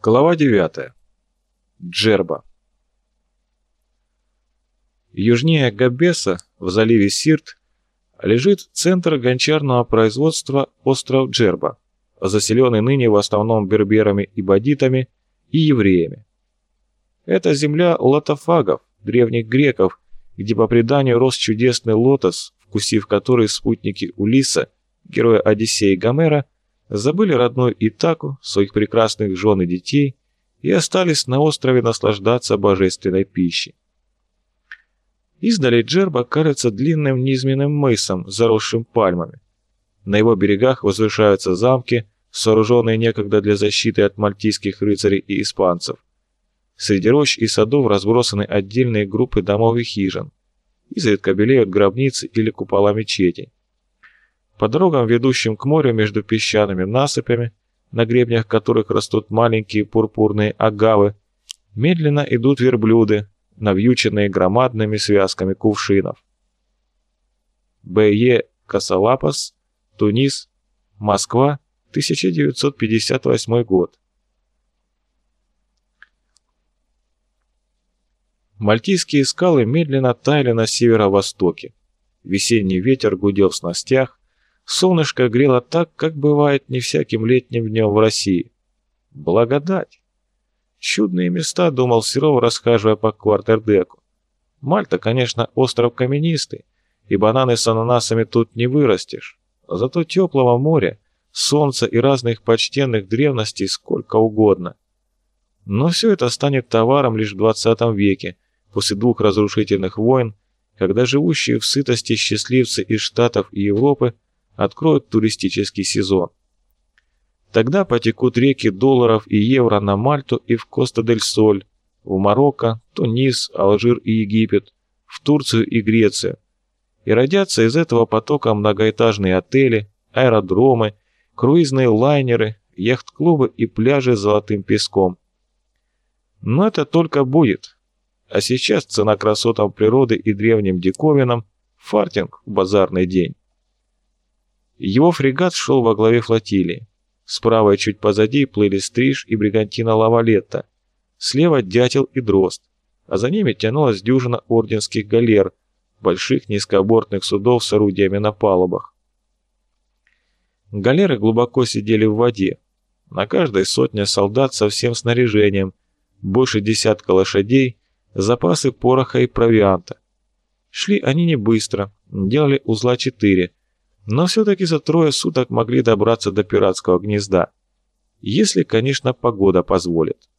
Глава 9. Джерба. Южнее Габеса, в заливе Сирт, лежит центр гончарного производства остров Джерба, заселенный ныне в основном берберами и бадитами и евреями. Это земля лотофагов, древних греков, где по преданию рос чудесный лотос, вкусив который спутники Улиса, героя Одиссея и Гомера, забыли родную Итаку, своих прекрасных жен и детей и остались на острове наслаждаться божественной пищей. Издали Джерба кажется длинным низменным мысом, заросшим пальмами. На его берегах возвышаются замки, сооруженные некогда для защиты от мальтийских рыцарей и испанцев. Среди рощ и садов разбросаны отдельные группы домов и хижин. Изредка белеют гробницы или купола мечетей. По дорогам, ведущим к морю между песчаными насыпями, на гребнях которых растут маленькие пурпурные агавы, медленно идут верблюды, навьюченные громадными связками кувшинов. Б.Е. Касалапас, Тунис, Москва, 1958 год. Мальтийские скалы медленно таяли на северо-востоке. Весенний ветер гудел в снастях, Солнышко грело так, как бывает не всяким летним днем в России. Благодать! Чудные места, думал Серов, расхаживая по квартердеку. Мальта, конечно, остров каменистый, и бананы с ананасами тут не вырастешь. Зато теплого моря, солнца и разных почтенных древностей сколько угодно. Но все это станет товаром лишь в 20 веке, после двух разрушительных войн, когда живущие в сытости счастливцы из Штатов и Европы откроют туристический сезон. Тогда потекут реки долларов и евро на Мальту и в Коста-дель-Соль, в Марокко, Тунис, Алжир и Египет, в Турцию и Грецию. И родятся из этого потока многоэтажные отели, аэродромы, круизные лайнеры, яхт-клубы и пляжи с золотым песком. Но это только будет. А сейчас цена красотам природы и древним диковинам – фартинг в базарный день. Его фрегат шел во главе флотилии. Справа и чуть позади плыли Стриж и Бригантина Лавалетта. Слева Дятел и Дрозд, а за ними тянулась дюжина орденских галер, больших низкобортных судов с орудиями на палубах. Галеры глубоко сидели в воде. На каждой сотня солдат со всем снаряжением, больше десятка лошадей, запасы пороха и провианта. Шли они не быстро, делали узла четыре, но все-таки за трое суток могли добраться до пиратского гнезда. Если, конечно, погода позволит.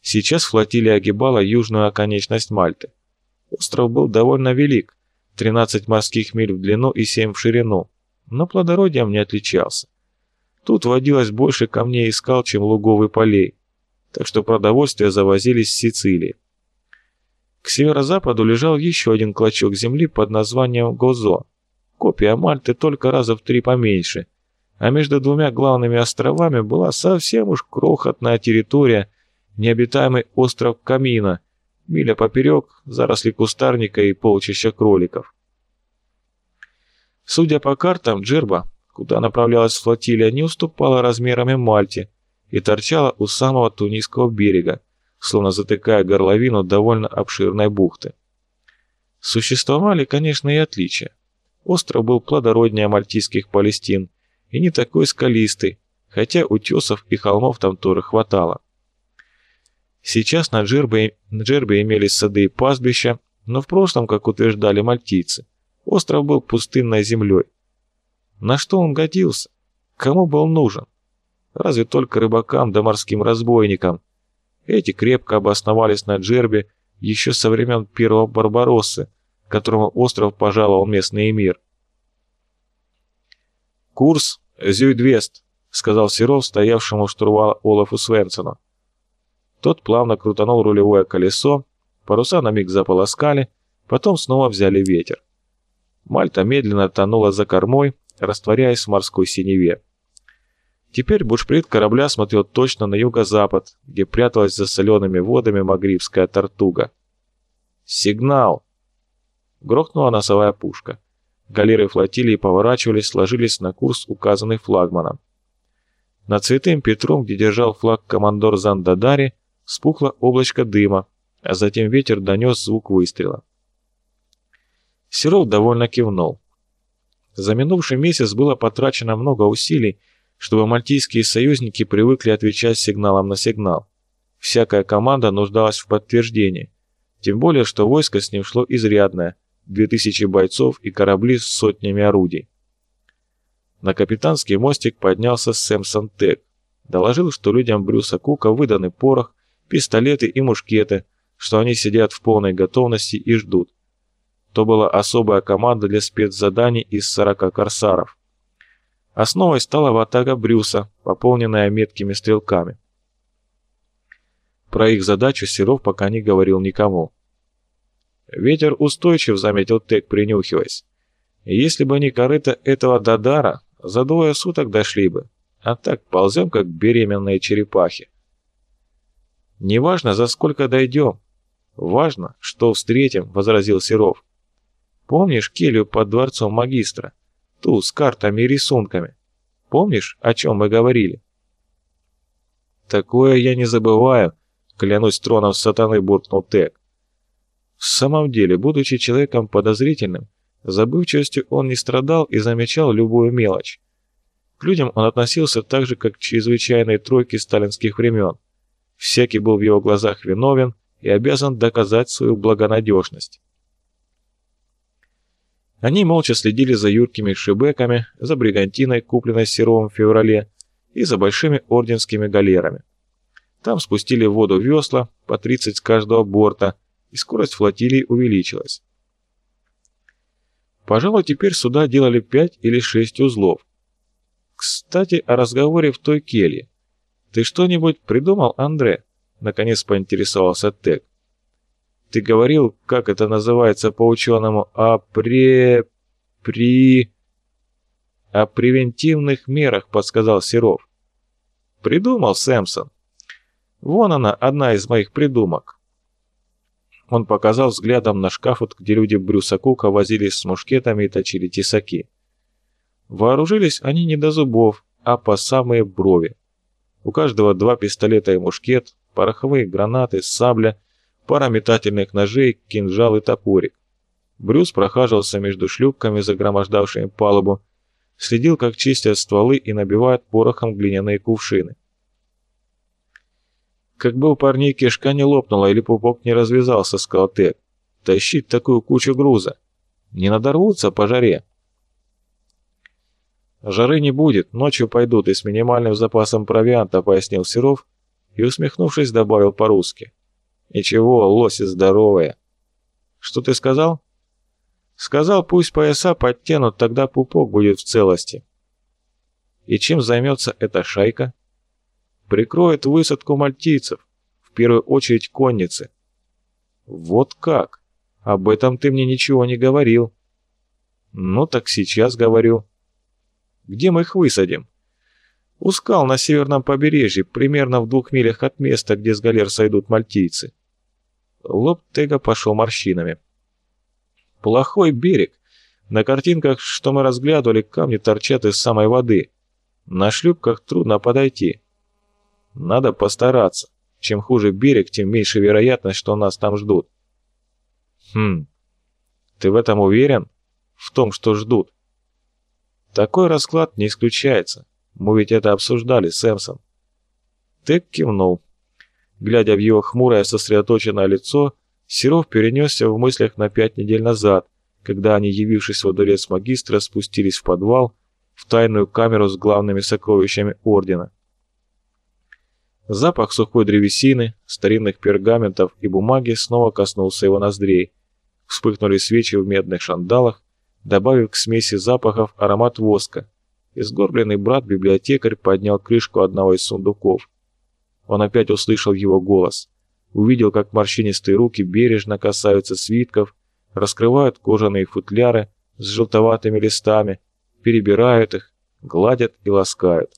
Сейчас флотилия огибала южную оконечность Мальты. Остров был довольно велик, 13 морских миль в длину и 7 в ширину, но плодородием не отличался. Тут водилось больше камней и скал, чем лугов и полей, так что продовольствие завозились с Сицилии. К северо-западу лежал еще один клочок земли под названием Гозо, Копия Мальты только раза в три поменьше, а между двумя главными островами была совсем уж крохотная территория, необитаемый остров Камина, миля поперек, заросли кустарника и полчища кроликов. Судя по картам, Джерба, куда направлялась флотилия, не уступала размерами Мальте и торчала у самого Тунисского берега, словно затыкая горловину довольно обширной бухты. Существовали, конечно, и отличия. Остров был плодороднее мальтийских Палестин и не такой скалистый, хотя утесов и холмов там тоже хватало. Сейчас на Джербе, на Джербе имелись сады и пастбища, но в прошлом, как утверждали мальтийцы, остров был пустынной землей. На что он годился? Кому был нужен? Разве только рыбакам да морским разбойникам. Эти крепко обосновались на Джербе еще со времен первого Барбароссы, которому остров пожаловал местный эмир. «Курс Зюйдвест», — сказал Серов, стоявшему у штурвала Олафу Свенсону. Тот плавно крутанул рулевое колесо, паруса на миг заполоскали, потом снова взяли ветер. Мальта медленно тонула за кормой, растворяясь в морской синеве. Теперь бушприт корабля смотрел точно на юго-запад, где пряталась за солеными водами магрибская тортуга. «Сигнал!» Грохнула носовая пушка. Галеры флотилии поворачивались, сложились на курс, указанный флагманом. Над Святым Петром, где держал флаг командор Зандадари, спухло облачко дыма, а затем ветер донес звук выстрела. Серов довольно кивнул. За минувший месяц было потрачено много усилий, чтобы мальтийские союзники привыкли отвечать сигналом на сигнал. Всякая команда нуждалась в подтверждении, тем более, что войско с ним шло изрядное, 2000 бойцов и корабли с сотнями орудий. На капитанский мостик поднялся Сэмсон Тек. Доложил, что людям Брюса Кука выданы порох, пистолеты и мушкеты, что они сидят в полной готовности и ждут. То была особая команда для спецзаданий из 40 корсаров. Основой стала ватага Брюса, пополненная меткими стрелками. Про их задачу Серов пока не говорил никому. «Ветер устойчив», — заметил Тек, принюхиваясь. «Если бы не корыто этого Дадара, за двое суток дошли бы, а так ползем, как беременные черепахи». «Неважно, за сколько дойдем. Важно, что встретим», — возразил Серов. «Помнишь келью под дворцом магистра? Ту, с картами и рисунками. Помнишь, о чем мы говорили?» «Такое я не забываю», — клянусь троном сатаны, буркнул Тек. В самом деле, будучи человеком подозрительным, забывчивостью он не страдал и замечал любую мелочь. К людям он относился так же, как к чрезвычайной тройке сталинских времен. Всякий был в его глазах виновен и обязан доказать свою благонадежность. Они молча следили за юркими шибеками, за бригантиной, купленной Серовым в феврале, и за большими орденскими галерами. Там спустили в воду весла, по 30 с каждого борта, и скорость флотилии увеличилась. Пожалуй, теперь суда делали 5 или 6 узлов. Кстати, о разговоре в той келье. Ты что-нибудь придумал, Андре? Наконец поинтересовался Тек. Ты говорил, как это называется по-ученому, о пре... при... О превентивных мерах, подсказал Серов. Придумал, Сэмсон. Вон она, одна из моих придумок. Он показал взглядом на шкаф, где люди Брюса Кука возились с мушкетами и точили тесаки. Вооружились они не до зубов, а по самые брови. У каждого два пистолета и мушкет, пороховые гранаты, сабля, пара метательных ножей, кинжал и топорик. Брюс прохаживался между шлюпками, загромождавшими палубу, следил, как чистят стволы и набивают порохом глиняные кувшины. Как бы у парней кишка не лопнула или пупок не развязался, сказал Тед. Тащить такую кучу груза. Не надорвутся по жаре. Жары не будет, ночью пойдут и с минимальным запасом провианта, пояснил Серов и, усмехнувшись, добавил по-русски. Ничего, лоси здоровые. Что ты сказал? Сказал, пусть пояса подтянут, тогда пупок будет в целости. И чем займется эта шайка? Прикроет высадку мальтийцев, в первую очередь конницы. Вот как? Об этом ты мне ничего не говорил. Ну так сейчас говорю. Где мы их высадим? У скал на северном побережье, примерно в двух милях от места, где с галер сойдут мальтийцы. Лоб Тега пошел морщинами. Плохой берег. На картинках, что мы разглядывали, камни торчат из самой воды. На шлюпках трудно подойти. Надо постараться. Чем хуже берег, тем меньше вероятность, что нас там ждут. Хм. Ты в этом уверен? В том, что ждут? Такой расклад не исключается. Мы ведь это обсуждали, Сэмсон. Тек кивнул. Глядя в его хмурое сосредоточенное лицо, Серов перенесся в мыслях на пять недель назад, когда они, явившись во дворец магистра, спустились в подвал, в тайную камеру с главными сокровищами Ордена. Запах сухой древесины, старинных пергаментов и бумаги снова коснулся его ноздрей. Вспыхнули свечи в медных шандалах, добавив к смеси запахов аромат воска. Изгорбленный брат-библиотекарь поднял крышку одного из сундуков. Он опять услышал его голос. Увидел, как морщинистые руки бережно касаются свитков, раскрывают кожаные футляры с желтоватыми листами, перебирают их, гладят и ласкают.